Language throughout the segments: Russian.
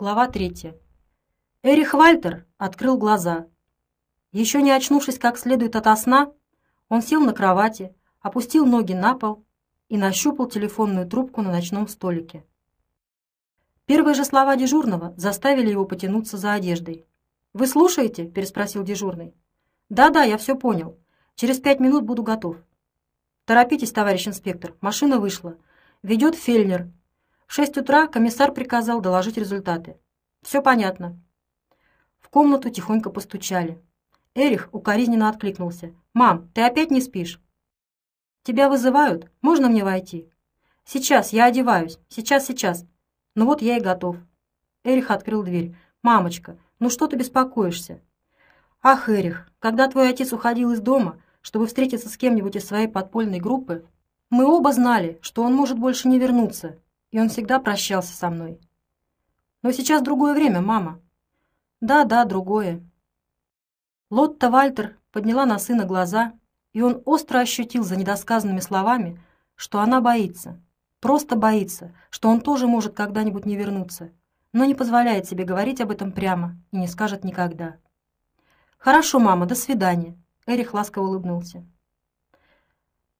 Глава третья. Эрих Вальтер открыл глаза. Еще не очнувшись как следует ото сна, он сел на кровати, опустил ноги на пол и нащупал телефонную трубку на ночном столике. Первые же слова дежурного заставили его потянуться за одеждой. «Вы слушаете?» – переспросил дежурный. «Да-да, я все понял. Через пять минут буду готов». «Торопитесь, товарищ инспектор, машина вышла. Ведет Фельнер. В шесть утра комиссар приказал доложить результаты. Все понятно. В комнату тихонько постучали. Эрих укоризненно откликнулся. «Мам, ты опять не спишь?» «Тебя вызывают? Можно мне войти?» «Сейчас, я одеваюсь. Сейчас, сейчас. Ну вот я и готов». Эрих открыл дверь. «Мамочка, ну что ты беспокоишься?» «Ах, Эрих, когда твой отец уходил из дома, чтобы встретиться с кем-нибудь из своей подпольной группы, мы оба знали, что он может больше не вернуться, и он всегда прощался со мной. Но сейчас другое время, мама. Да, да, другое. Лотта Вальтер подняла на сына глаза, и он остро ощутил за недосказанными словами, что она боится, просто боится, что он тоже может когда-нибудь не вернуться, но не позволяет себе говорить об этом прямо и не скажет никогда. «Хорошо, мама, до свидания», — Эрих ласково улыбнулся.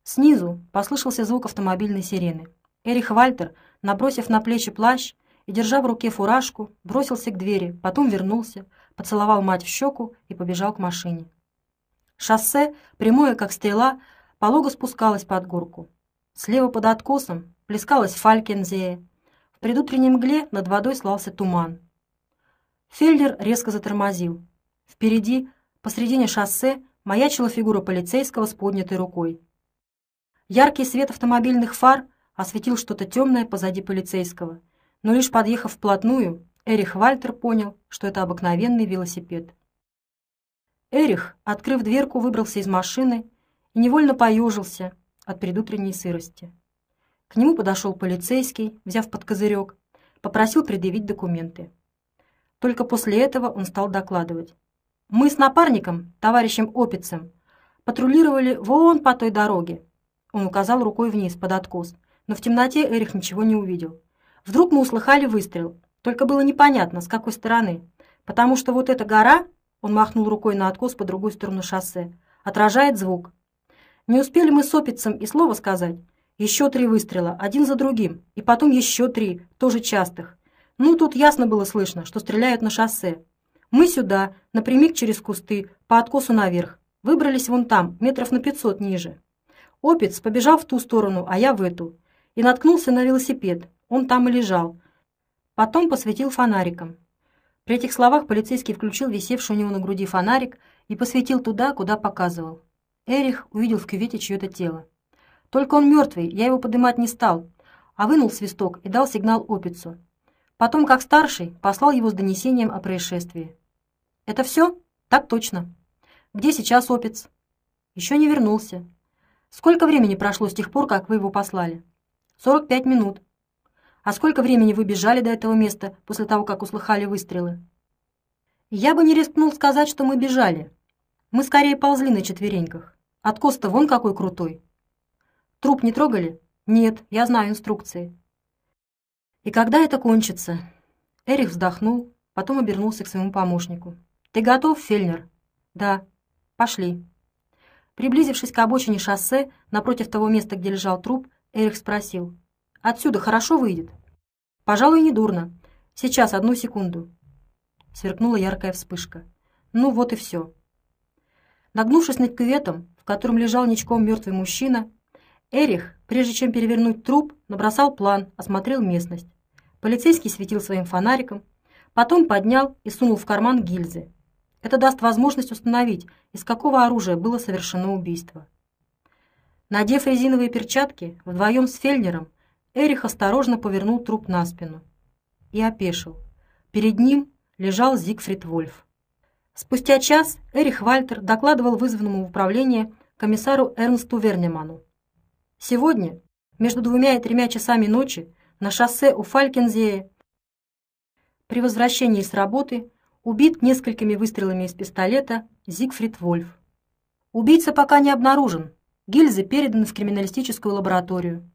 Снизу послышался звук автомобильной сирены. Эрих Вальтер, набросив на плечи плащ и держа в руке фуражку, бросился к двери, потом вернулся, поцеловал мать в щеку и побежал к машине. Шоссе, прямое как стрела, полого спускалось под горку. Слева под откосом плескалась Фалькензея. В предутренней мгле над водой слался туман. Фельдер резко затормозил. Впереди, посредине шоссе, маячила фигура полицейского с поднятой рукой. Яркий свет автомобильных фар осветил что-то темное позади полицейского, но лишь подъехав вплотную, Эрих Вальтер понял, что это обыкновенный велосипед. Эрих, открыв дверку, выбрался из машины и невольно поежился от предутренней сырости. К нему подошел полицейский, взяв под козырек, попросил предъявить документы. Только после этого он стал докладывать. «Мы с напарником, товарищем Опицем, патрулировали вон по той дороге, он указал рукой вниз, под откос, но в темноте Эрих ничего не увидел. Вдруг мы услыхали выстрел, только было непонятно, с какой стороны, потому что вот эта гора, он махнул рукой на откос по другую сторону шоссе, отражает звук. Не успели мы с опицем и слова сказать. Еще три выстрела, один за другим, и потом еще три, тоже частых. Ну, тут ясно было слышно, что стреляют на шоссе. Мы сюда, напрямик через кусты, по откосу наверх. Выбрались вон там, метров на пятьсот ниже. Опец побежал в ту сторону, а я в эту. И наткнулся на велосипед. Он там и лежал. Потом посветил фонариком. При этих словах полицейский включил висевший у него на груди фонарик и посветил туда, куда показывал. Эрих увидел в кювете чье-то тело. Только он мертвый, я его поднимать не стал, а вынул свисток и дал сигнал Опицу. Потом, как старший, послал его с донесением о происшествии. «Это все?» «Так точно». «Где сейчас Опец?» «Еще не вернулся. Сколько времени прошло с тех пор, как вы его послали? Сорок пять минут. А сколько времени вы бежали до этого места после того, как услыхали выстрелы? Я бы не рискнул сказать, что мы бежали. Мы скорее ползли на четвереньках. Откос-то вон какой крутой. Труп не трогали? Нет, я знаю инструкции. И когда это кончится? Эрих вздохнул, потом обернулся к своему помощнику. Ты готов, Фельнер? Да. Пошли. Приблизившись к обочине шоссе, напротив того места, где лежал труп, Эрих спросил. «Отсюда хорошо выйдет?» «Пожалуй, не дурно. Сейчас, одну секунду». Сверкнула яркая вспышка. «Ну вот и все». Нагнувшись над кюветом, в котором лежал ничком мертвый мужчина, Эрих, прежде чем перевернуть труп, набросал план, осмотрел местность. Полицейский светил своим фонариком, потом поднял и сунул в карман гильзы. Это даст возможность установить, из какого оружия было совершено убийство. Надев резиновые перчатки, вдвоем с Фельнером, Эрих осторожно повернул труп на спину и опешил. Перед ним лежал Зигфрид Вольф. Спустя час Эрих Вальтер докладывал вызванному в управление комиссару Эрнсту Вернеману. Сегодня, между двумя и тремя часами ночи, на шоссе у Фалькензее, при возвращении с работы, убит несколькими выстрелами из пистолета Зигфрид Вольф. Убийца пока не обнаружен. Гильзы переданы в криминалистическую лабораторию.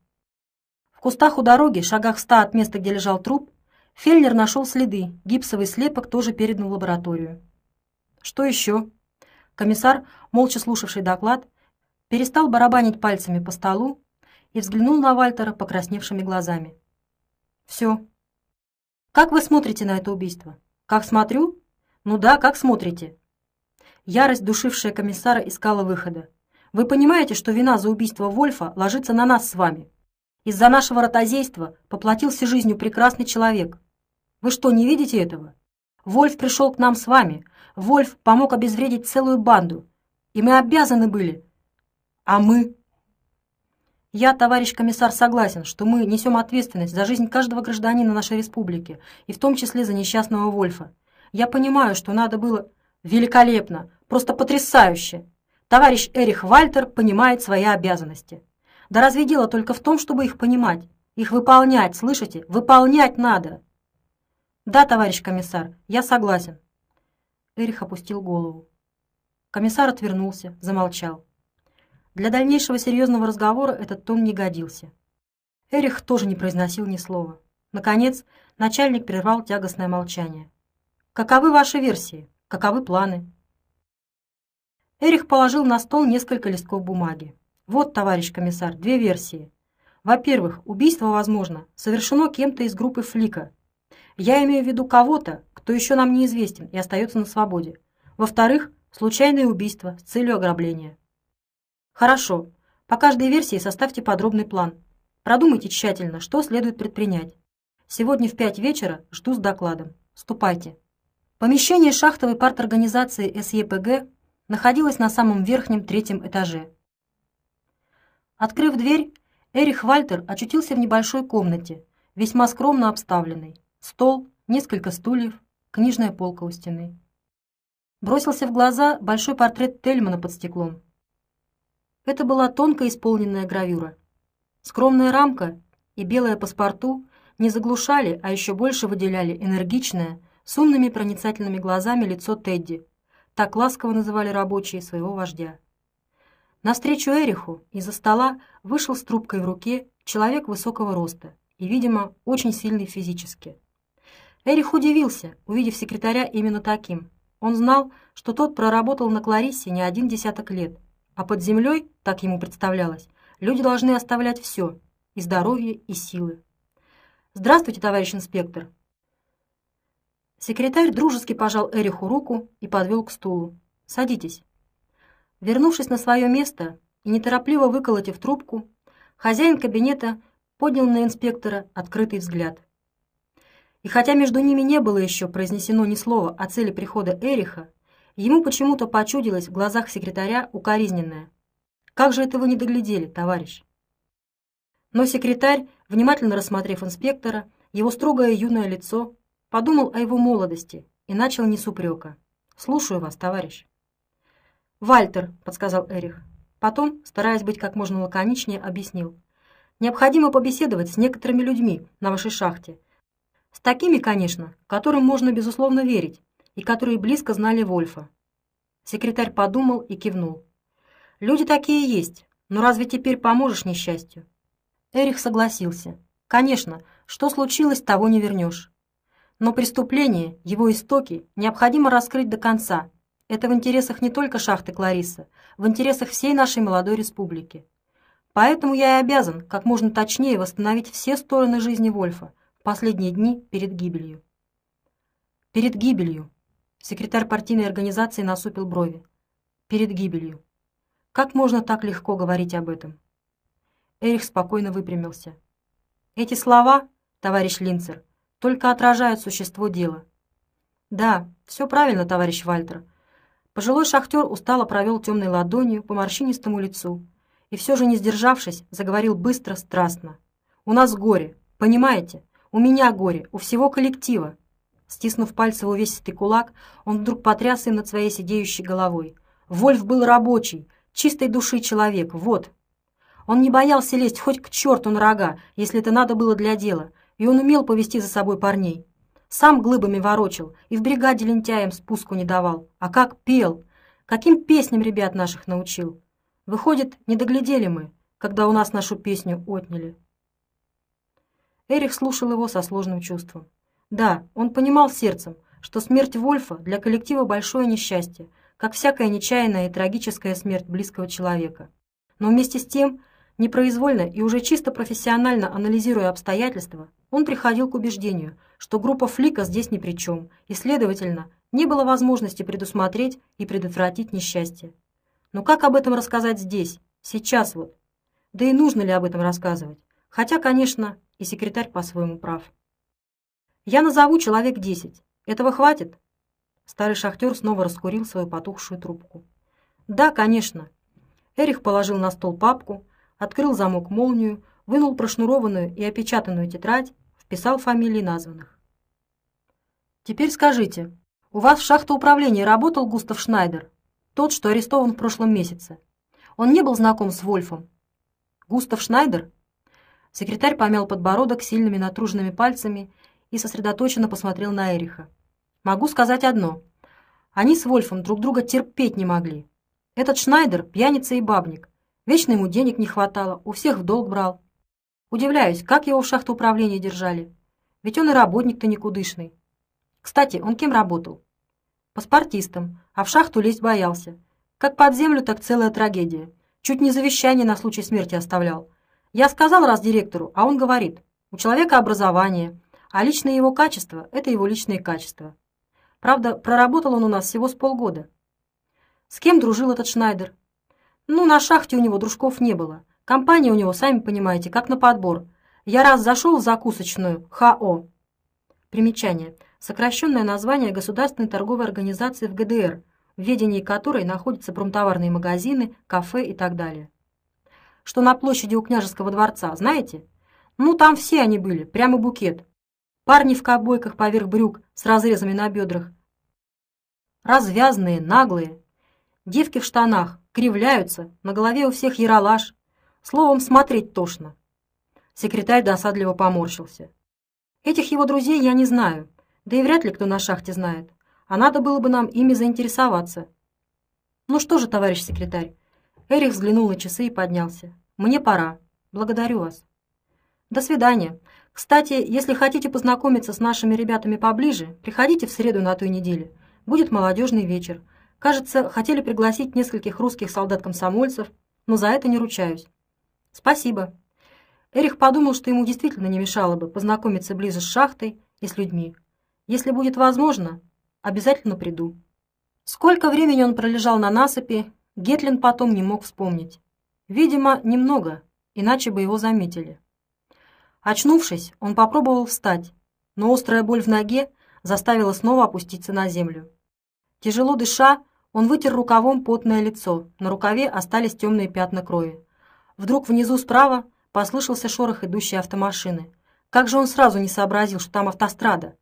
В кустах у дороги, шагах ста от места, где лежал труп, Фельнер нашел следы, гипсовый слепок тоже передан в лабораторию. Что еще? Комиссар, молча слушавший доклад, перестал барабанить пальцами по столу и взглянул на Вальтера покрасневшими глазами. «Все. Как вы смотрите на это убийство?» «Как смотрю?» «Ну да, как смотрите?» Ярость, душившая комиссара, искала выхода. «Вы понимаете, что вина за убийство Вольфа ложится на нас с вами? Из-за нашего ротозейства поплатился жизнью прекрасный человек. Вы что, не видите этого? Вольф пришел к нам с вами. Вольф помог обезвредить целую банду. И мы обязаны были. А мы я, товарищ комиссар, согласен, что мы несем ответственность за жизнь каждого гражданина нашей республики, и в том числе за несчастного Вольфа. Я понимаю, что надо было... Великолепно! Просто потрясающе! Товарищ Эрих Вальтер понимает свои обязанности. Да разве дело только в том, чтобы их понимать? Их выполнять, слышите? Выполнять надо! Да, товарищ комиссар, я согласен. Эрих опустил голову. Комиссар отвернулся, замолчал. Для дальнейшего серьезного разговора этот тон не годился. Эрих тоже не произносил ни слова. Наконец, начальник прервал тягостное молчание. «Каковы ваши версии? Каковы планы?» Эрих положил на стол несколько листков бумаги. «Вот, товарищ комиссар, две версии. Во-первых, убийство, возможно, совершено кем-то из группы Флика. Я имею в виду кого-то, кто еще нам неизвестен и остается на свободе. Во-вторых, случайное убийство с целью ограбления. Хорошо. По каждой версии составьте подробный план. Продумайте тщательно, что следует предпринять. Сегодня в пять вечера жду с докладом. Ступайте. Помещение шахтовой парторганизации СЕПГ находилось на самом верхнем третьем этаже. Открыв дверь, Эрих Вальтер очутился в небольшой комнате, весьма скромно обставленной. Стол, несколько стульев, книжная полка у стены. Бросился в глаза большой портрет Тельмана под стеклом. Это была тонко исполненная гравюра. Скромная рамка и белое паспорту не заглушали, а еще больше выделяли энергичное, с умными проницательными глазами лицо Тедди. Так ласково называли рабочие своего вождя. Навстречу Эриху из-за стола вышел с трубкой в руке человек высокого роста и, видимо, очень сильный физически. Эрих удивился, увидев секретаря именно таким. Он знал, что тот проработал на Клариссе не один десяток лет а под землей, так ему представлялось, люди должны оставлять все – и здоровье, и силы. «Здравствуйте, товарищ инспектор!» Секретарь дружески пожал Эриху руку и подвел к стулу. «Садитесь». Вернувшись на свое место и неторопливо выколотив трубку, хозяин кабинета поднял на инспектора открытый взгляд. И хотя между ними не было еще произнесено ни слова о цели прихода Эриха, Ему почему-то почудилось в глазах секретаря укоризненное. «Как же это вы не доглядели, товарищ?» Но секретарь, внимательно рассмотрев инспектора, его строгое юное лицо, подумал о его молодости и начал не с упрека. «Слушаю вас, товарищ». «Вальтер», — подсказал Эрих. Потом, стараясь быть как можно лаконичнее, объяснил. «Необходимо побеседовать с некоторыми людьми на вашей шахте. С такими, конечно, которым можно, безусловно, верить, и которые близко знали Вольфа. Секретарь подумал и кивнул. «Люди такие есть, но разве теперь поможешь несчастью?» Эрих согласился. «Конечно, что случилось, того не вернешь. Но преступление, его истоки, необходимо раскрыть до конца. Это в интересах не только шахты Клариса, в интересах всей нашей молодой республики. Поэтому я и обязан как можно точнее восстановить все стороны жизни Вольфа в последние дни перед гибелью. Перед гибелью, Секретарь партийной организации насупил брови. Перед гибелью. Как можно так легко говорить об этом? Эрих спокойно выпрямился. Эти слова, товарищ Линцер, только отражают существо дела. Да, все правильно, товарищ Вальтер. Пожилой шахтер устало провел темной ладонью по морщинистому лицу и все же, не сдержавшись, заговорил быстро, страстно. «У нас горе, понимаете? У меня горе, у всего коллектива. Стиснув пальцы в увесистый кулак, он вдруг потряс им над своей сидеющей головой. Вольф был рабочий, чистой души человек, вот. Он не боялся лезть хоть к черту на рога, если это надо было для дела, и он умел повести за собой парней. Сам глыбами ворочил и в бригаде лентяям спуску не давал. А как пел! Каким песням ребят наших научил! Выходит, не доглядели мы, когда у нас нашу песню отняли. Эрих слушал его со сложным чувством. Да, он понимал сердцем, что смерть Вольфа для коллектива большое несчастье, как всякая нечаянная и трагическая смерть близкого человека. Но вместе с тем, непроизвольно и уже чисто профессионально анализируя обстоятельства, он приходил к убеждению, что группа Флика здесь ни при чем, и, следовательно, не было возможности предусмотреть и предотвратить несчастье. Но как об этом рассказать здесь, сейчас вот? Да и нужно ли об этом рассказывать? Хотя, конечно, и секретарь по-своему прав. «Я назову человек десять. Этого хватит?» Старый шахтер снова раскурил свою потухшую трубку. «Да, конечно». Эрих положил на стол папку, открыл замок молнию, вынул прошнурованную и опечатанную тетрадь, вписал фамилии названных. «Теперь скажите, у вас в шахтоуправлении работал Густав Шнайдер, тот, что арестован в прошлом месяце? Он не был знаком с Вольфом?» «Густав Шнайдер?» Секретарь помял подбородок сильными натруженными пальцами и сосредоточенно посмотрел на Эриха. Могу сказать одно. Они с Вольфом друг друга терпеть не могли. Этот Шнайдер – пьяница и бабник. Вечно ему денег не хватало, у всех в долг брал. Удивляюсь, как его в шахту управления держали. Ведь он и работник-то никудышный. Кстати, он кем работал? Паспортистом, а в шахту лезть боялся. Как под землю, так целая трагедия. Чуть не завещание на случай смерти оставлял. Я сказал раз директору, а он говорит, у человека образование, а личные его качества – это его личные качества. Правда, проработал он у нас всего с полгода. С кем дружил этот Шнайдер? Ну, на шахте у него дружков не было. Компания у него, сами понимаете, как на подбор. Я раз зашел в закусочную ХО. Примечание. Сокращенное название Государственной торговой организации в ГДР, в ведении которой находятся промтоварные магазины, кафе и так далее. Что на площади у княжеского дворца, знаете? Ну, там все они были, прямо букет. Парни в кобойках поверх брюк с разрезами на бедрах. Развязные, наглые. Девки в штанах, кривляются, на голове у всех яролаж. Словом, смотреть тошно. Секретарь досадливо поморщился. Этих его друзей я не знаю, да и вряд ли кто на шахте знает. А надо было бы нам ими заинтересоваться. Ну что же, товарищ секретарь? Эрих взглянул на часы и поднялся. Мне пора. Благодарю вас. До свидания. Кстати, если хотите познакомиться с нашими ребятами поближе, приходите в среду на той неделе. Будет молодежный вечер. Кажется, хотели пригласить нескольких русских солдат-комсомольцев, но за это не ручаюсь. Спасибо. Эрих подумал, что ему действительно не мешало бы познакомиться ближе с шахтой и с людьми. Если будет возможно, обязательно приду. Сколько времени он пролежал на насыпи, Гетлин потом не мог вспомнить. Видимо, немного, иначе бы его заметили. Очнувшись, он попробовал встать, но острая боль в ноге заставила снова опуститься на землю. Тяжело дыша, он вытер рукавом потное лицо, на рукаве остались темные пятна крови. Вдруг внизу справа послышался шорох идущей автомашины. Как же он сразу не сообразил, что там автострада?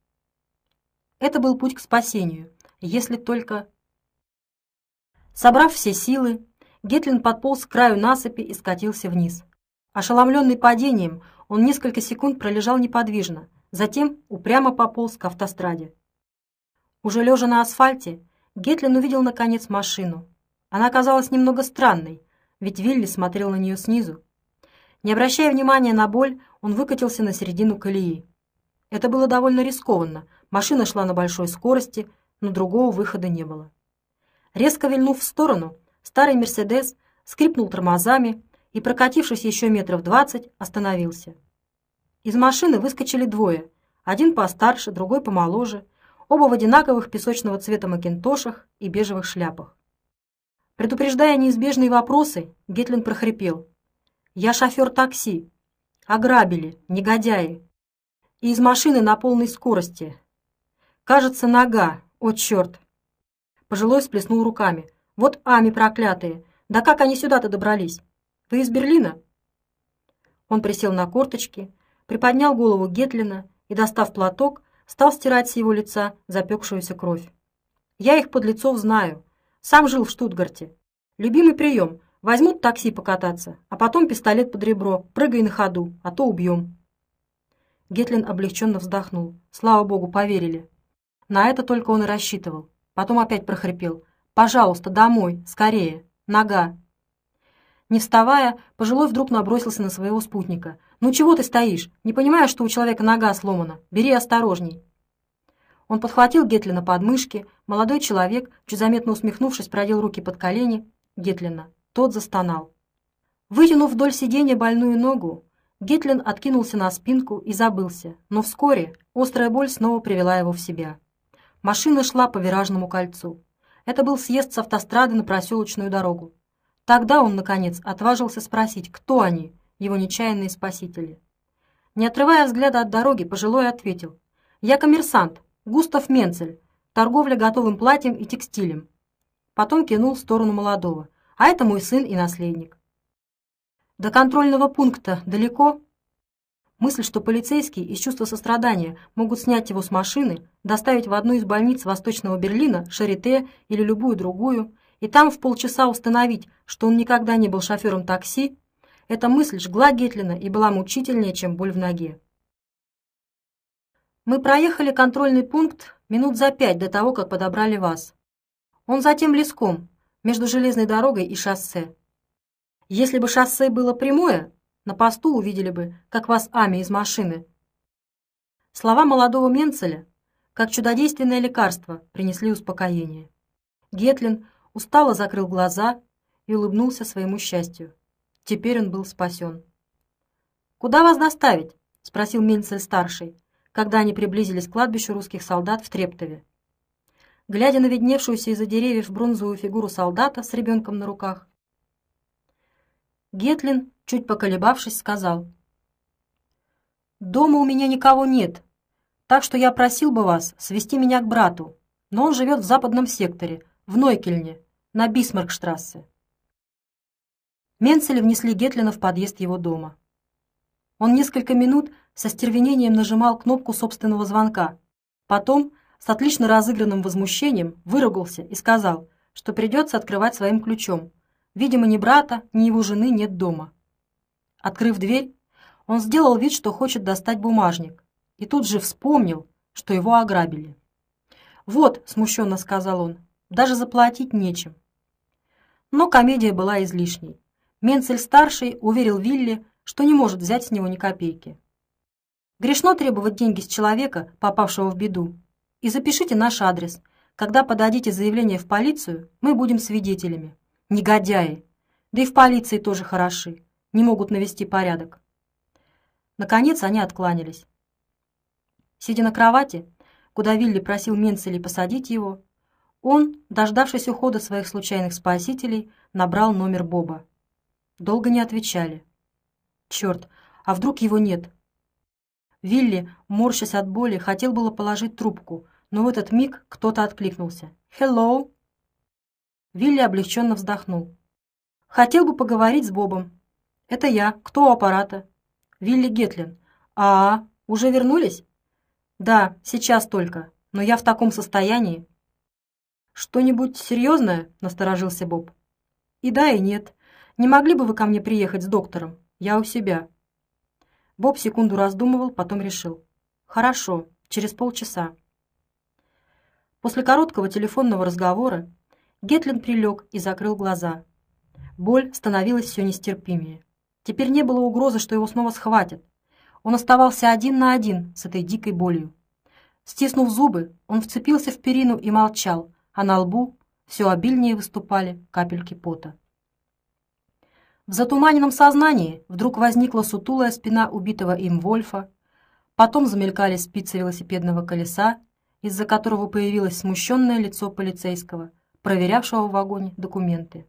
Это был путь к спасению, если только... Собрав все силы, Гетлин подполз к краю насыпи и скатился вниз. Ошеломленный падением, он несколько секунд пролежал неподвижно, затем упрямо пополз к автостраде. Уже лежа на асфальте, Гетлин увидел наконец машину. Она оказалась немного странной, ведь Вилли смотрел на нее снизу. Не обращая внимания на боль, он выкатился на середину колеи. Это было довольно рискованно. Машина шла на большой скорости, но другого выхода не было. Резко вильнув в сторону, старый «Мерседес» скрипнул тормозами и, прокатившись еще метров двадцать, остановился. Из машины выскочили двое, один постарше, другой помоложе, оба в одинаковых песочного цвета макинтошах и бежевых шляпах. Предупреждая неизбежные вопросы, Гетлин прохрипел. «Я шофер такси. Ограбили, негодяи. И из машины на полной скорости. Кажется, нога. О, черт!» Пожилой сплеснул руками. «Вот ами проклятые! Да как они сюда-то добрались?» Вы из Берлина?» Он присел на корточки, приподнял голову Гетлина и, достав платок, стал стирать с его лица запекшуюся кровь. «Я их под лицов знаю. Сам жил в Штутгарте. Любимый прием. Возьмут такси покататься, а потом пистолет под ребро. Прыгай на ходу, а то убьем». Гетлин облегченно вздохнул. Слава богу, поверили. На это только он и рассчитывал. Потом опять прохрипел. «Пожалуйста, домой, скорее. Нога, не вставая, пожилой вдруг набросился на своего спутника. «Ну чего ты стоишь? Не понимаешь, что у человека нога сломана? Бери осторожней!» Он подхватил Гетлина под мышки, молодой человек, чуть заметно усмехнувшись, продел руки под колени Гетлина. Тот застонал. Вытянув вдоль сиденья больную ногу, Гетлин откинулся на спинку и забылся, но вскоре острая боль снова привела его в себя. Машина шла по виражному кольцу. Это был съезд с автострады на проселочную дорогу. Тогда он, наконец, отважился спросить, кто они, его нечаянные спасители. Не отрывая взгляда от дороги, пожилой ответил. «Я коммерсант, Густав Менцель, торговля готовым платьем и текстилем». Потом кинул в сторону молодого. «А это мой сын и наследник». До контрольного пункта далеко? Мысль, что полицейские из чувства сострадания могут снять его с машины, доставить в одну из больниц Восточного Берлина, Шарите или любую другую, и там в полчаса установить, что он никогда не был шофером такси, эта мысль жгла Гетлина и была мучительнее, чем боль в ноге. Мы проехали контрольный пункт минут за пять до того, как подобрали вас. Он затем леском, между железной дорогой и шоссе. Если бы шоссе было прямое, на посту увидели бы, как вас Ами из машины. Слова молодого Менцеля, как чудодейственное лекарство, принесли успокоение. Гетлин устало закрыл глаза и улыбнулся своему счастью. Теперь он был спасен. «Куда вас доставить?» — спросил Менцель-старший, когда они приблизились к кладбищу русских солдат в Трептове. Глядя на видневшуюся из-за деревьев бронзовую фигуру солдата с ребенком на руках, Гетлин, чуть поколебавшись, сказал. «Дома у меня никого нет, так что я просил бы вас свести меня к брату, но он живет в западном секторе, в Нойкельне, на Бисмаркштрассе». Менцели внесли Гетлина в подъезд его дома. Он несколько минут со стервенением нажимал кнопку собственного звонка. Потом, с отлично разыгранным возмущением, выругался и сказал, что придется открывать своим ключом, Видимо, ни брата, ни его жены нет дома. Открыв дверь, он сделал вид, что хочет достать бумажник, и тут же вспомнил, что его ограбили. «Вот», — смущенно сказал он, — «даже заплатить нечем». Но комедия была излишней. Менцель-старший уверил Вилли, что не может взять с него ни копейки. Грешно требовать деньги с человека, попавшего в беду. И запишите наш адрес. Когда подадите заявление в полицию, мы будем свидетелями. Негодяи! Да и в полиции тоже хороши. Не могут навести порядок. Наконец они откланялись. Сидя на кровати, куда Вилли просил Менцелей посадить его, он, дождавшись ухода своих случайных спасителей, набрал номер Боба. Долго не отвечали. Черт, а вдруг его нет? Вилли, морщась от боли, хотел было положить трубку, но в этот миг кто-то откликнулся. «Hello!» Вилли облегченно вздохнул. «Хотел бы поговорить с Бобом». «Это я. Кто у аппарата?» «Вилли Гетлин». «А, уже вернулись?» «Да, сейчас только. Но я в таком состоянии». «Что-нибудь серьезное?» — насторожился Боб. «И да, и нет. Не могли бы вы ко мне приехать с доктором? Я у себя». Боб секунду раздумывал, потом решил. «Хорошо, через полчаса». После короткого телефонного разговора Гетлин прилег и закрыл глаза. Боль становилась все нестерпимее. Теперь не было угрозы, что его снова схватят. Он оставался один на один с этой дикой болью. Стиснув зубы, он вцепился в перину и молчал, а на лбу все обильнее выступали капельки пота. В затуманенном сознании вдруг возникла сутулая спина убитого им Вольфа, потом замелькали спицы велосипедного колеса, из-за которого появилось смущенное лицо полицейского — проверявшего в вагоне документы.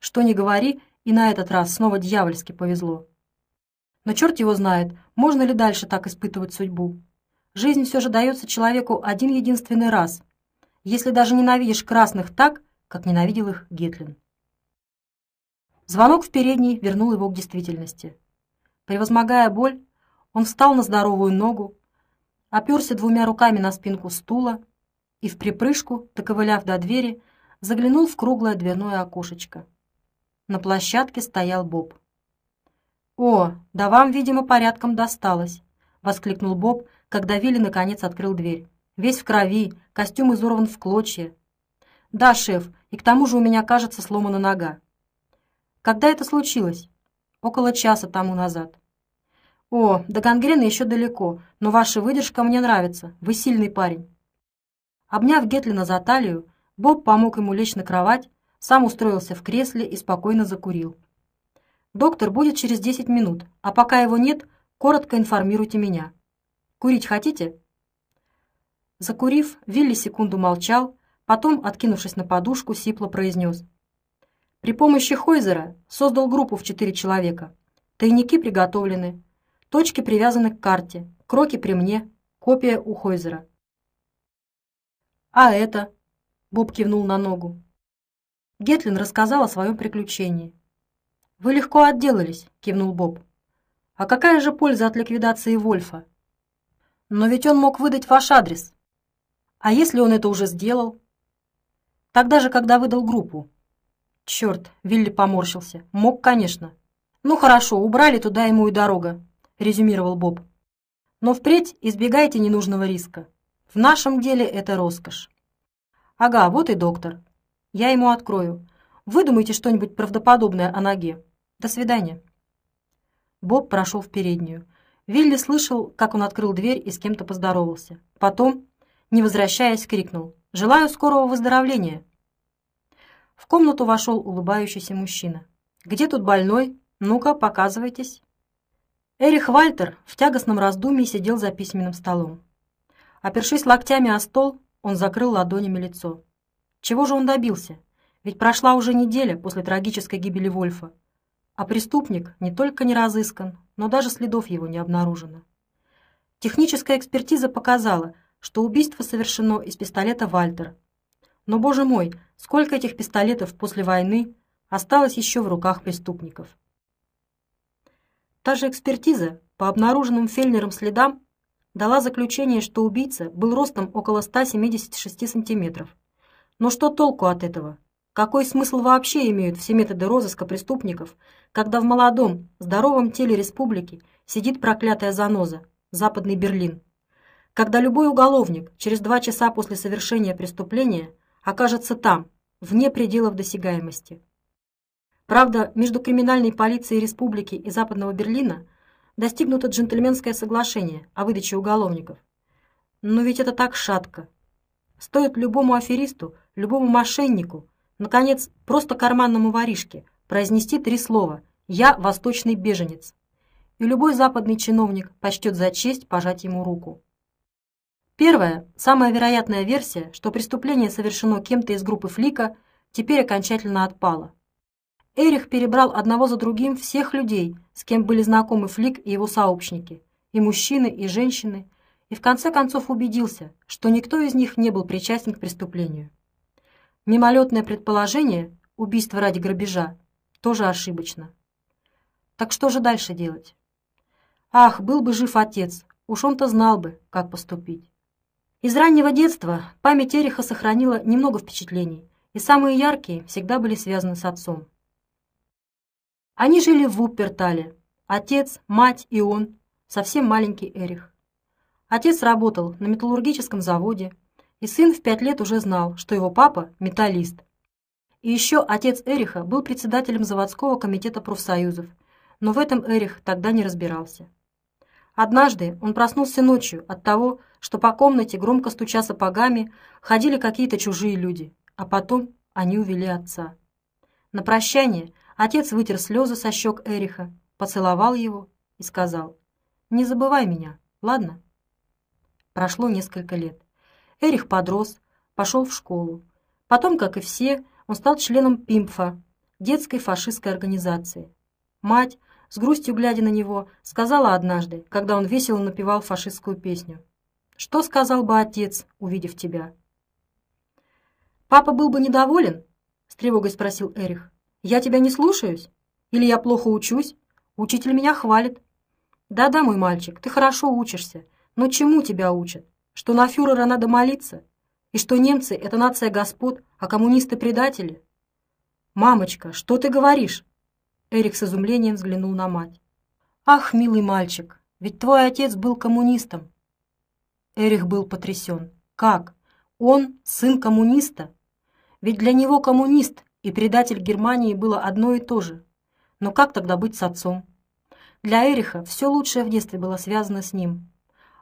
Что ни говори, и на этот раз снова дьявольски повезло. Но черт его знает, можно ли дальше так испытывать судьбу. Жизнь все же дается человеку один единственный раз, если даже ненавидишь красных так, как ненавидел их Гетлин. Звонок в передней вернул его к действительности. Превозмогая боль, он встал на здоровую ногу, оперся двумя руками на спинку стула и в припрыжку, доковыляв до двери, заглянул в круглое дверное окошечко. На площадке стоял Боб. «О, да вам, видимо, порядком досталось!» — воскликнул Боб, когда Вилли наконец открыл дверь. «Весь в крови, костюм изорван в клочья». «Да, шеф, и к тому же у меня, кажется, сломана нога». «Когда это случилось?» «Около часа тому назад». «О, до гангрены еще далеко, но ваша выдержка мне нравится. Вы сильный парень». Обняв Гетлина за талию, Боб помог ему лечь на кровать, сам устроился в кресле и спокойно закурил. «Доктор будет через 10 минут, а пока его нет, коротко информируйте меня. Курить хотите?» Закурив, Вилли секунду молчал, потом, откинувшись на подушку, сипло произнес. «При помощи Хойзера создал группу в четыре человека. Тайники приготовлены, точки привязаны к карте, кроки при мне, копия у Хойзера». «А это?» — Боб кивнул на ногу. Гетлин рассказал о своем приключении. «Вы легко отделались», — кивнул Боб. «А какая же польза от ликвидации Вольфа? Но ведь он мог выдать ваш адрес. А если он это уже сделал? Тогда же, когда выдал группу. Черт, Вилли поморщился. Мог, конечно. Ну хорошо, убрали туда ему и дорога, резюмировал Боб. Но впредь избегайте ненужного риска. В нашем деле это роскошь. Ага, вот и доктор. Я ему открою. Выдумайте что-нибудь правдоподобное о ноге. До свидания. Боб прошел в переднюю. Вилли слышал, как он открыл дверь и с кем-то поздоровался. Потом, не возвращаясь, крикнул «Желаю скорого выздоровления!» В комнату вошел улыбающийся мужчина. «Где тут больной? Ну-ка, показывайтесь!» Эрих Вальтер в тягостном раздумье сидел за письменным столом. Опершись локтями о стол, он закрыл ладонями лицо. Чего же он добился? Ведь прошла уже неделя после трагической гибели Вольфа. А преступник не только не разыскан, но даже следов его не обнаружено. Техническая экспертиза показала, что убийство совершено из пистолета Вальтер. Но, боже мой, сколько этих пистолетов после войны осталось еще в руках преступников. Та же экспертиза по обнаруженным Фельнером следам дала заключение, что убийца был ростом около 176 сантиметров, но что толку от этого? Какой смысл вообще имеют все методы розыска преступников, когда в молодом, здоровом теле республики сидит проклятая заноза, Западный Берлин? Когда любой уголовник через два часа после совершения преступления окажется там, вне пределов досягаемости. Правда, между криминальной полицией республики и Западного Берлина достигнуто джентльменское соглашение о выдаче уголовников. Но ведь это так шатко. Стоит любому аферисту любому мошеннику, наконец, просто карманному воришке произнести три слова «Я восточный беженец», и любой западный чиновник почтет за честь пожать ему руку. Первая, самая вероятная версия, что преступление совершено кем-то из группы Флика, теперь окончательно отпала. Эрих перебрал одного за другим всех людей, с кем были знакомы Флик и его сообщники, и мужчины, и женщины, и в конце концов убедился, что никто из них не был причастен к преступлению. Мимолетное предположение убийство ради грабежа тоже ошибочно. Так что же дальше делать? Ах, был бы жив отец, уж он-то знал бы, как поступить. Из раннего детства память Эриха сохранила немного впечатлений, и самые яркие всегда были связаны с отцом. Они жили в Вуппертале. Отец, мать и он, совсем маленький Эрих. Отец работал на металлургическом заводе, и сын в пять лет уже знал, что его папа – металлист. И еще отец Эриха был председателем заводского комитета профсоюзов, но в этом Эрих тогда не разбирался. Однажды он проснулся ночью от того, что по комнате, громко стуча сапогами, ходили какие-то чужие люди, а потом они увели отца. На прощание отец вытер слезы со щек Эриха, поцеловал его и сказал «Не забывай меня, ладно?» Прошло несколько лет. Эрих подрос, пошел в школу. Потом, как и все, он стал членом ПИМФа, детской фашистской организации. Мать, с грустью глядя на него, сказала однажды, когда он весело напевал фашистскую песню. «Что сказал бы отец, увидев тебя?» «Папа был бы недоволен?» — с тревогой спросил Эрих. «Я тебя не слушаюсь? Или я плохо учусь? Учитель меня хвалит». «Да-да, мой мальчик, ты хорошо учишься, но чему тебя учат? Что на фюрера надо молиться? И что немцы — это нация господ, а коммунисты — предатели? «Мамочка, что ты говоришь?» Эрик с изумлением взглянул на мать. «Ах, милый мальчик, ведь твой отец был коммунистом». Эрих был потрясен. «Как? Он сын коммуниста? Ведь для него коммунист и предатель Германии было одно и то же. Но как тогда быть с отцом? Для Эриха все лучшее в детстве было связано с ним.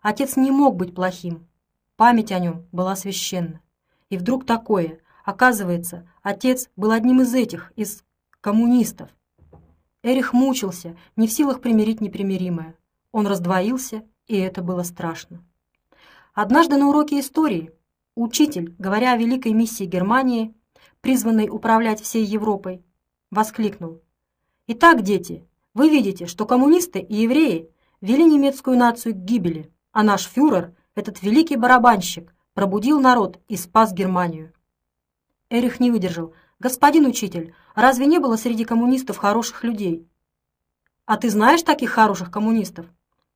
Отец не мог быть плохим. память о нем была священна. И вдруг такое. Оказывается, отец был одним из этих, из коммунистов. Эрих мучился, не в силах примирить непримиримое. Он раздвоился, и это было страшно. Однажды на уроке истории учитель, говоря о великой миссии Германии, призванной управлять всей Европой, воскликнул. «Итак, дети, вы видите, что коммунисты и евреи вели немецкую нацию к гибели, а наш фюрер, этот великий барабанщик, пробудил народ и спас Германию». Эрих не выдержал. «Господин учитель, разве не было среди коммунистов хороших людей?» «А ты знаешь таких хороших коммунистов?»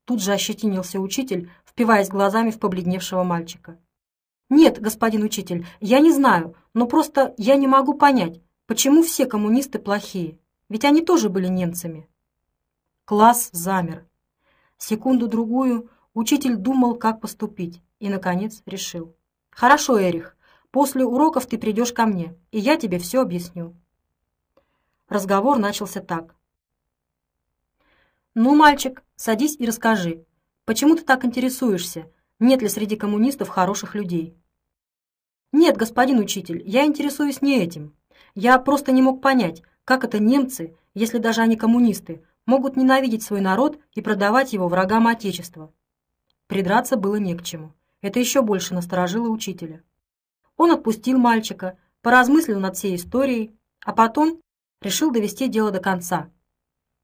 Тут же ощетинился учитель, впиваясь глазами в побледневшего мальчика. «Нет, господин учитель, я не знаю, но просто я не могу понять, почему все коммунисты плохие, ведь они тоже были немцами». Класс замер. Секунду-другую учитель думал, как поступить, и, наконец, решил. «Хорошо, Эрих, после уроков ты придешь ко мне, и я тебе все объясню». Разговор начался так. «Ну, мальчик, садись и расскажи, почему ты так интересуешься, нет ли среди коммунистов хороших людей?» «Нет, господин учитель, я интересуюсь не этим. Я просто не мог понять, как это немцы, если даже они коммунисты, могут ненавидеть свой народ и продавать его врагам Отечества». Придраться было не к чему. Это еще больше насторожило учителя. Он отпустил мальчика, поразмыслил над всей историей, а потом решил довести дело до конца –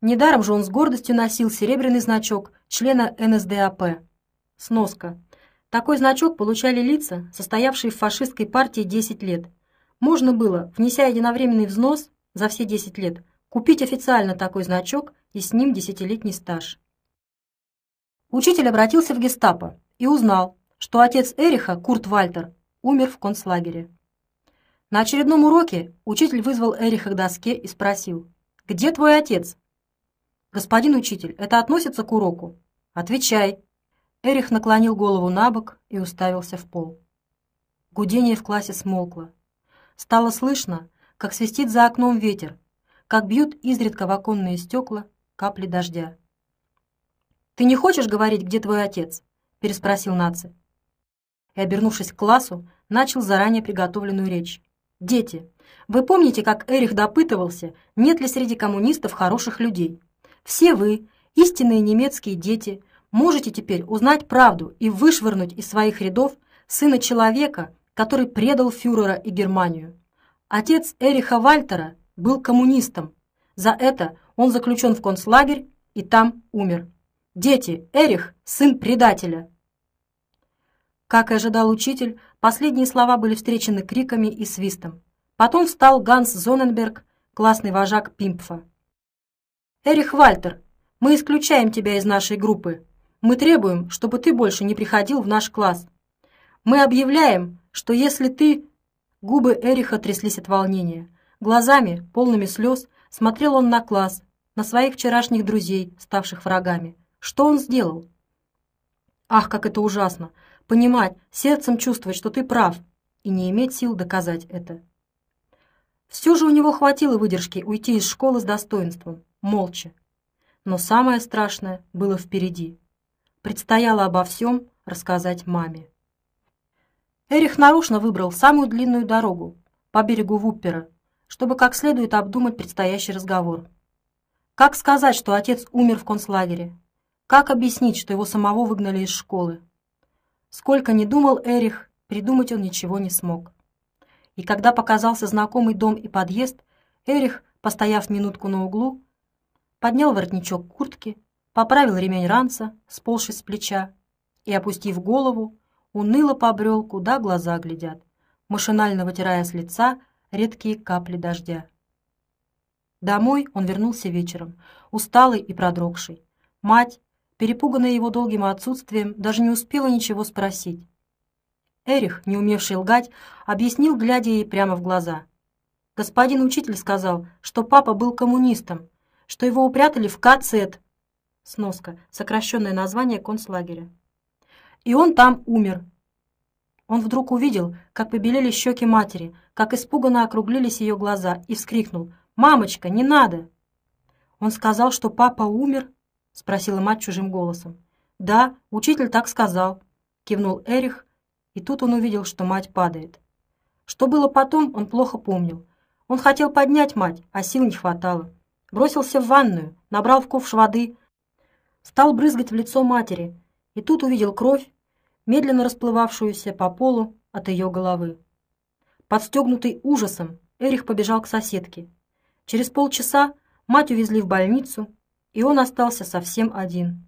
Недаром же он с гордостью носил серебряный значок члена НСДАП. Сноска. Такой значок получали лица, состоявшие в фашистской партии 10 лет. Можно было, внеся единовременный взнос за все 10 лет, купить официально такой значок и с ним десятилетний стаж. Учитель обратился в гестапо и узнал, что отец Эриха, Курт Вальтер, умер в концлагере. На очередном уроке учитель вызвал Эриха к доске и спросил, «Где твой отец?» «Господин учитель, это относится к уроку?» «Отвечай!» Эрих наклонил голову на бок и уставился в пол. Гудение в классе смолкло. Стало слышно, как свистит за окном ветер, как бьют изредка в оконные стекла капли дождя. «Ты не хочешь говорить, где твой отец?» — переспросил Наци. И, обернувшись к классу, начал заранее приготовленную речь. «Дети, вы помните, как Эрих допытывался, нет ли среди коммунистов хороших людей?» Все вы, истинные немецкие дети, можете теперь узнать правду и вышвырнуть из своих рядов сына человека, который предал фюрера и Германию. Отец Эриха Вальтера был коммунистом. За это он заключен в концлагерь и там умер. Дети, Эрих – сын предателя. Как и ожидал учитель, последние слова были встречены криками и свистом. Потом встал Ганс Зоненберг, классный вожак Пимпфа. «Эрих Вальтер, мы исключаем тебя из нашей группы. Мы требуем, чтобы ты больше не приходил в наш класс. Мы объявляем, что если ты...» Губы Эриха тряслись от волнения. Глазами, полными слез, смотрел он на класс, на своих вчерашних друзей, ставших врагами. Что он сделал? Ах, как это ужасно! Понимать, сердцем чувствовать, что ты прав, и не иметь сил доказать это. Все же у него хватило выдержки уйти из школы с достоинством молча. Но самое страшное было впереди. Предстояло обо всем рассказать маме. Эрих нарочно выбрал самую длинную дорогу по берегу Вуппера, чтобы как следует обдумать предстоящий разговор. Как сказать, что отец умер в концлагере? Как объяснить, что его самого выгнали из школы? Сколько ни думал Эрих, придумать он ничего не смог. И когда показался знакомый дом и подъезд, Эрих, постояв минутку на углу, поднял воротничок куртки, поправил ремень ранца, сползший с плеча, и, опустив голову, уныло побрел, куда глаза глядят, машинально вытирая с лица редкие капли дождя. Домой он вернулся вечером, усталый и продрогший. Мать, перепуганная его долгим отсутствием, даже не успела ничего спросить. Эрих, не умевший лгать, объяснил, глядя ей прямо в глаза. Господин учитель сказал, что папа был коммунистом, что его упрятали в КЦЭТ. Сноска. Сокращенное название концлагеря. И он там умер. Он вдруг увидел, как побелели щеки матери, как испуганно округлились ее глаза, и вскрикнул «Мамочка, не надо!» «Он сказал, что папа умер?» — спросила мать чужим голосом. «Да, учитель так сказал», — кивнул Эрих и тут он увидел, что мать падает. Что было потом, он плохо помнил. Он хотел поднять мать, а сил не хватало. Бросился в ванную, набрал в ковш воды, стал брызгать в лицо матери, и тут увидел кровь, медленно расплывавшуюся по полу от ее головы. Подстегнутый ужасом, Эрих побежал к соседке. Через полчаса мать увезли в больницу, и он остался совсем один.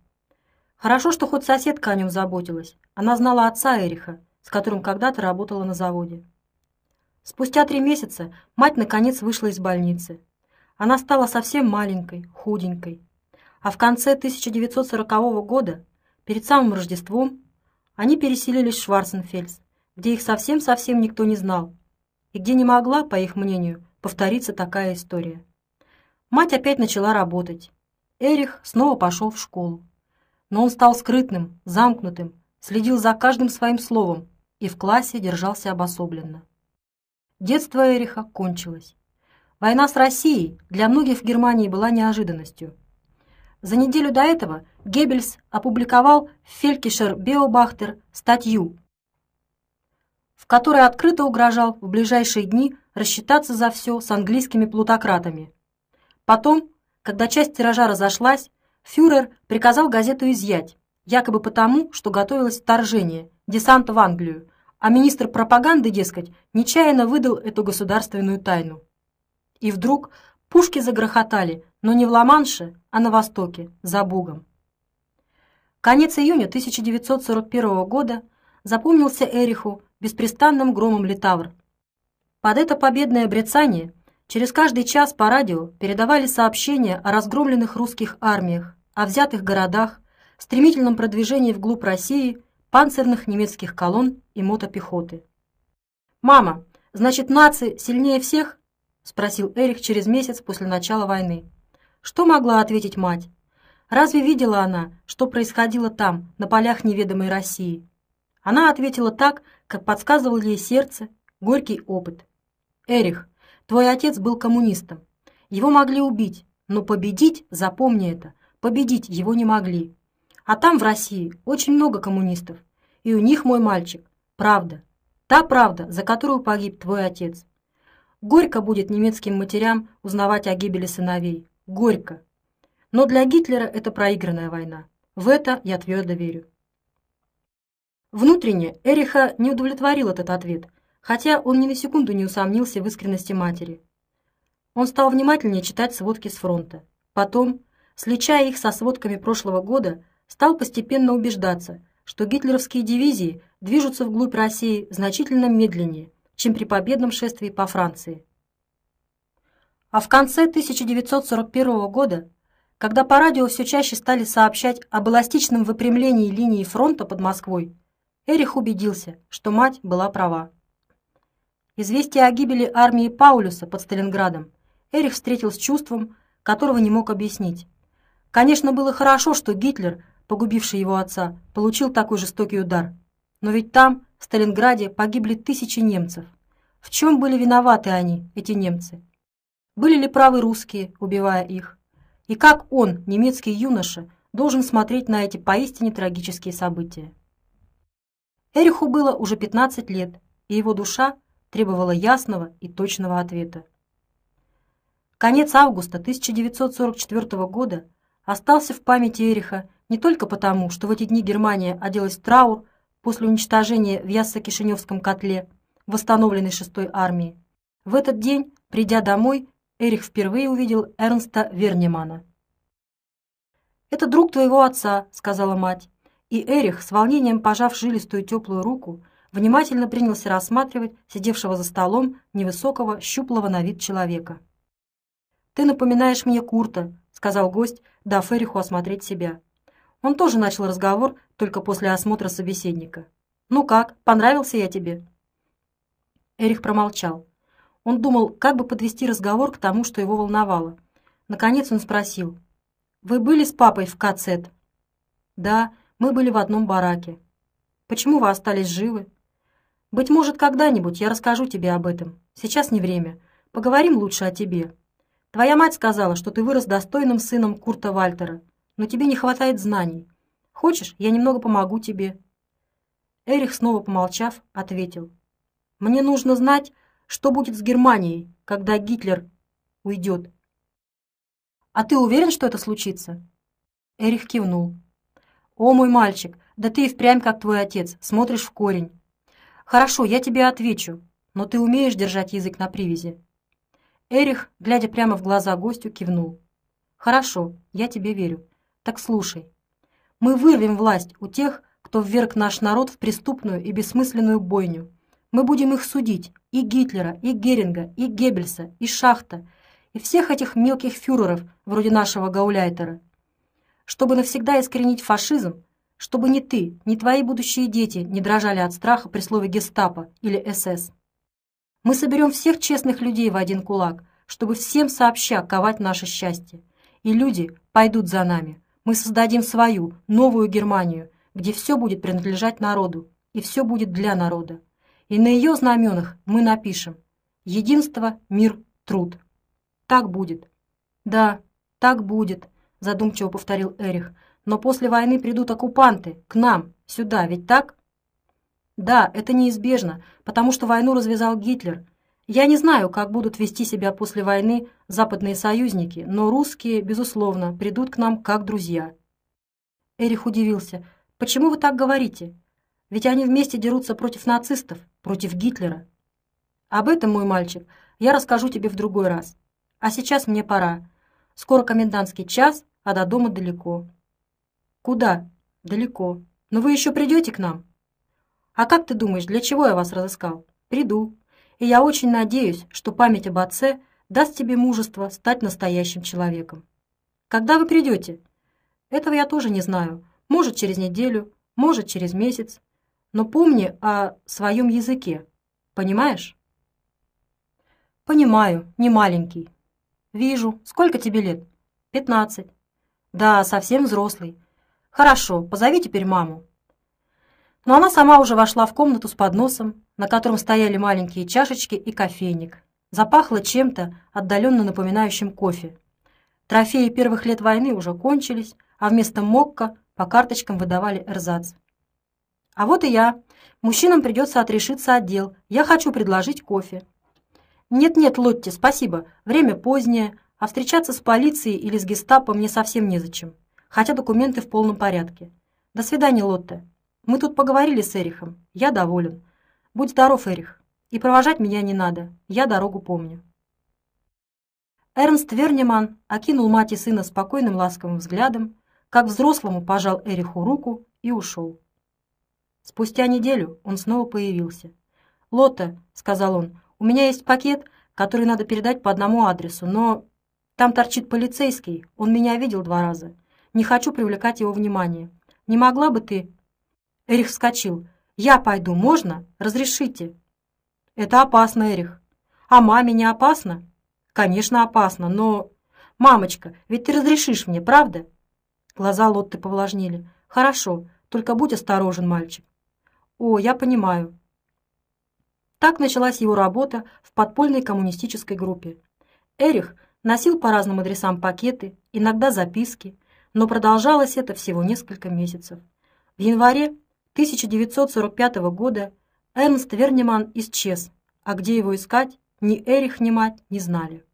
Хорошо, что хоть соседка о нем заботилась. Она знала отца Эриха, с которым когда-то работала на заводе. Спустя три месяца мать наконец вышла из больницы. Она стала совсем маленькой, худенькой. А в конце 1940 года, перед самым Рождеством, они переселились в Шварценфельс, где их совсем-совсем никто не знал, и где не могла, по их мнению, повториться такая история. Мать опять начала работать. Эрих снова пошел в школу. Но он стал скрытным, замкнутым, следил за каждым своим словом и в классе держался обособленно. Детство Эриха кончилось. Война с Россией для многих в Германии была неожиданностью. За неделю до этого Геббельс опубликовал в Фелькишер Беобахтер статью, в которой открыто угрожал в ближайшие дни рассчитаться за все с английскими плутократами. Потом, когда часть тиража разошлась, фюрер приказал газету изъять, якобы потому, что готовилось вторжение, десант в Англию, а министр пропаганды, дескать, нечаянно выдал эту государственную тайну. И вдруг пушки загрохотали, но не в Ла-Манше, а на востоке, за Бугом. Конец июня 1941 года запомнился Эриху беспрестанным громом Литавр. Под это победное брецание через каждый час по радио передавали сообщения о разгромленных русских армиях, о взятых городах, стремительном продвижении вглубь России, панцирных немецких колонн и мотопехоты. «Мама, значит, нации сильнее всех?» — спросил Эрих через месяц после начала войны. Что могла ответить мать? Разве видела она, что происходило там, на полях неведомой России? Она ответила так, как подсказывал ей сердце, горький опыт. «Эрих, твой отец был коммунистом. Его могли убить, но победить, запомни это, победить его не могли. А там, в России, очень много коммунистов. И у них, мой мальчик, правда. Та правда, за которую погиб твой отец. Горько будет немецким матерям узнавать о гибели сыновей. Горько. Но для Гитлера это проигранная война. В это я твердо верю. Внутренне Эриха не удовлетворил этот ответ, хотя он ни на секунду не усомнился в искренности матери. Он стал внимательнее читать сводки с фронта. Потом, сличая их со сводками прошлого года, стал постепенно убеждаться, что гитлеровские дивизии движутся вглубь России значительно медленнее, чем при победном шествии по Франции. А в конце 1941 года, когда по радио все чаще стали сообщать об эластичном выпрямлении линии фронта под Москвой, Эрих убедился, что мать была права. Известие о гибели армии Паулюса под Сталинградом Эрих встретил с чувством, которого не мог объяснить. Конечно, было хорошо, что Гитлер, погубивший его отца, получил такой жестокий удар. Но ведь там, в Сталинграде, погибли тысячи немцев. В чем были виноваты они, эти немцы? Были ли правы русские, убивая их? И как он, немецкий юноша, должен смотреть на эти поистине трагические события? Эриху было уже 15 лет, и его душа требовала ясного и точного ответа. Конец августа 1944 года остался в памяти Эриха не только потому, что в эти дни Германия оделась в траур после уничтожения в Яссо-Кишиневском котле восстановленной шестой армии. В этот день, придя домой, Эрих впервые увидел Эрнста Вернемана. «Это друг твоего отца», — сказала мать и Эрих, с волнением пожав жилистую теплую руку, внимательно принялся рассматривать сидевшего за столом невысокого, щуплого на вид человека. «Ты напоминаешь мне Курта», — сказал гость, дав Эриху осмотреть себя. Он тоже начал разговор только после осмотра собеседника. «Ну как, понравился я тебе?» Эрих промолчал. Он думал, как бы подвести разговор к тому, что его волновало. Наконец он спросил. «Вы были с папой в КЦ?» «Да, мы были в одном бараке. Почему вы остались живы? Быть может, когда-нибудь я расскажу тебе об этом. Сейчас не время. Поговорим лучше о тебе. Твоя мать сказала, что ты вырос достойным сыном Курта Вальтера, но тебе не хватает знаний. Хочешь, я немного помогу тебе?» Эрих, снова помолчав, ответил. «Мне нужно знать, что будет с Германией, когда Гитлер уйдет». «А ты уверен, что это случится?» Эрих кивнул. «О, мой мальчик, да ты и впрямь как твой отец, смотришь в корень. Хорошо, я тебе отвечу, но ты умеешь держать язык на привязи?» Эрих, глядя прямо в глаза гостю, кивнул. «Хорошо, я тебе верю. Так слушай. Мы вырвем власть у тех, кто вверг наш народ в преступную и бессмысленную бойню. Мы будем их судить, и Гитлера, и Геринга, и Геббельса, и Шахта, и всех этих мелких фюреров, вроде нашего Гауляйтера. Чтобы навсегда искоренить фашизм, чтобы ни ты, ни твои будущие дети не дрожали от страха при слове «гестапо» или «СС». Мы соберем всех честных людей в один кулак, чтобы всем сообща ковать наше счастье. И люди пойдут за нами. Мы создадим свою, новую Германию, где все будет принадлежать народу, и все будет для народа. И на ее знаменах мы напишем «Единство, мир, труд». Так будет. Да, так будет, задумчиво повторил Эрих. Но после войны придут оккупанты, к нам, сюда, ведь так? Да, это неизбежно, потому что войну развязал Гитлер. Я не знаю, как будут вести себя после войны западные союзники, но русские, безусловно, придут к нам как друзья. Эрих удивился. Почему вы так говорите? Ведь они вместе дерутся против нацистов, против Гитлера. Об этом, мой мальчик, я расскажу тебе в другой раз. А сейчас мне пора. Скоро комендантский час, а до дома далеко. Куда? Далеко. Но вы еще придете к нам? А как ты думаешь, для чего я вас разыскал? Приду. И я очень надеюсь, что память об отце даст тебе мужество стать настоящим человеком. Когда вы придете? Этого я тоже не знаю. Может, через неделю, может, через месяц. Но помни о своем языке. Понимаешь? Понимаю, не маленький. Вижу. Сколько тебе лет? Пятнадцать. Да, совсем взрослый. Хорошо, позови теперь маму. Но она сама уже вошла в комнату с подносом, на котором стояли маленькие чашечки и кофейник. Запахло чем-то, отдаленно напоминающим кофе. Трофеи первых лет войны уже кончились, а вместо мокка по карточкам выдавали эрзац. А вот и я. Мужчинам придется отрешиться от дел. Я хочу предложить кофе. Нет-нет, Лотти, спасибо. Время позднее, а встречаться с полицией или с гестапо мне совсем незачем. Хотя документы в полном порядке. До свидания, Лотте. Мы тут поговорили с Эрихом. Я доволен. Будь здоров, Эрих. И провожать меня не надо. Я дорогу помню. Эрнст Вернеман окинул мать и сына спокойным ласковым взглядом, как взрослому пожал Эриху руку и ушел. Спустя неделю он снова появился. «Лотта», — сказал он, — «у меня есть пакет, который надо передать по одному адресу, но там торчит полицейский, он меня видел два раза. Не хочу привлекать его внимание. Не могла бы ты Эрих вскочил. «Я пойду, можно? Разрешите?» «Это опасно, Эрих». «А маме не опасно?» «Конечно, опасно, но...» «Мамочка, ведь ты разрешишь мне, правда?» Глаза Лотты повлажнели. «Хорошо, только будь осторожен, мальчик». «О, я понимаю». Так началась его работа в подпольной коммунистической группе. Эрих носил по разным адресам пакеты, иногда записки, но продолжалось это всего несколько месяцев. В январе 1945 года Эрнст Вернеман исчез, а где его искать, ни Эрих, ни мать не знали.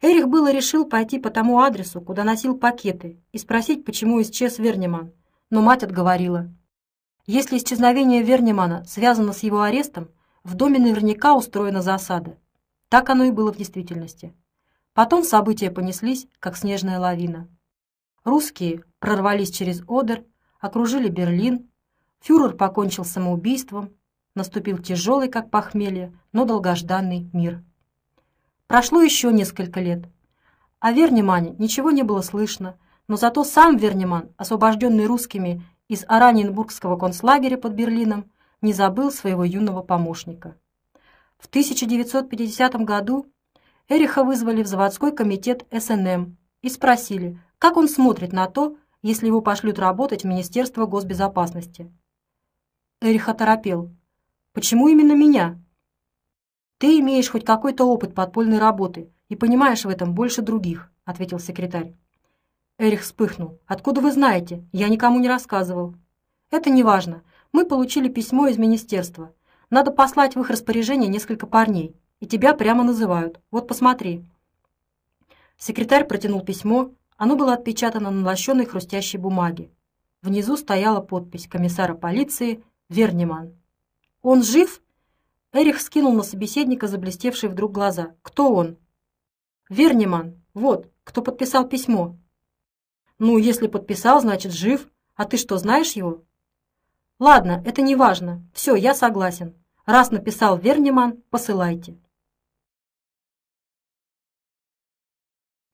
Эрих было решил пойти по тому адресу, куда носил пакеты, и спросить, почему исчез Вернеман, но мать отговорила. Если исчезновение Вернемана связано с его арестом, в доме наверняка устроена засада. Так оно и было в действительности. Потом события понеслись, как снежная лавина. Русские прорвались через Одер, окружили Берлин, Фюрер покончил самоубийством, наступил тяжелый, как похмелье, но долгожданный мир. Прошло еще несколько лет. О Вернемане ничего не было слышно, но зато сам Вернеман, освобожденный русскими из Ораненбургского концлагеря под Берлином, не забыл своего юного помощника. В 1950 году Эриха вызвали в заводской комитет СНМ и спросили, как он смотрит на то, если его пошлют работать в Министерство госбезопасности. Эрих оторопел. «Почему именно меня?» «Ты имеешь хоть какой-то опыт подпольной работы и понимаешь в этом больше других», — ответил секретарь. Эрих вспыхнул. «Откуда вы знаете? Я никому не рассказывал». «Это не важно. Мы получили письмо из министерства. Надо послать в их распоряжение несколько парней. И тебя прямо называют. Вот посмотри». Секретарь протянул письмо. Оно было отпечатано на лощеной хрустящей бумаге. Внизу стояла подпись комиссара полиции Верниман. «Он жив?» Эрих скинул на собеседника заблестевшие вдруг глаза. «Кто он?» «Верниман. Вот, кто подписал письмо». «Ну, если подписал, значит, жив. А ты что, знаешь его?» «Ладно, это не важно. Все, я согласен. Раз написал Верниман, посылайте».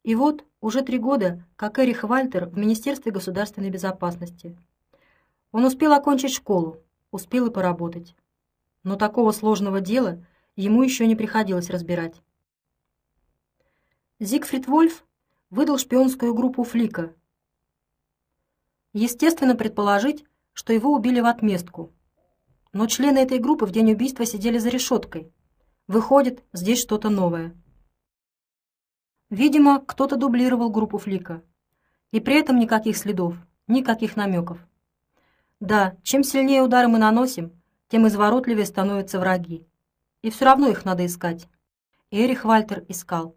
И вот уже три года, как Эрих Вальтер в Министерстве государственной безопасности. Он успел окончить школу, успел и поработать. Но такого сложного дела ему еще не приходилось разбирать. Зигфрид Вольф выдал шпионскую группу Флика. Естественно предположить, что его убили в отместку. Но члены этой группы в день убийства сидели за решеткой. Выходит, здесь что-то новое. Видимо, кто-то дублировал группу Флика. И при этом никаких следов, никаких намеков. Да, чем сильнее удары мы наносим, тем изворотливее становятся враги. И все равно их надо искать. Эрих Вальтер искал.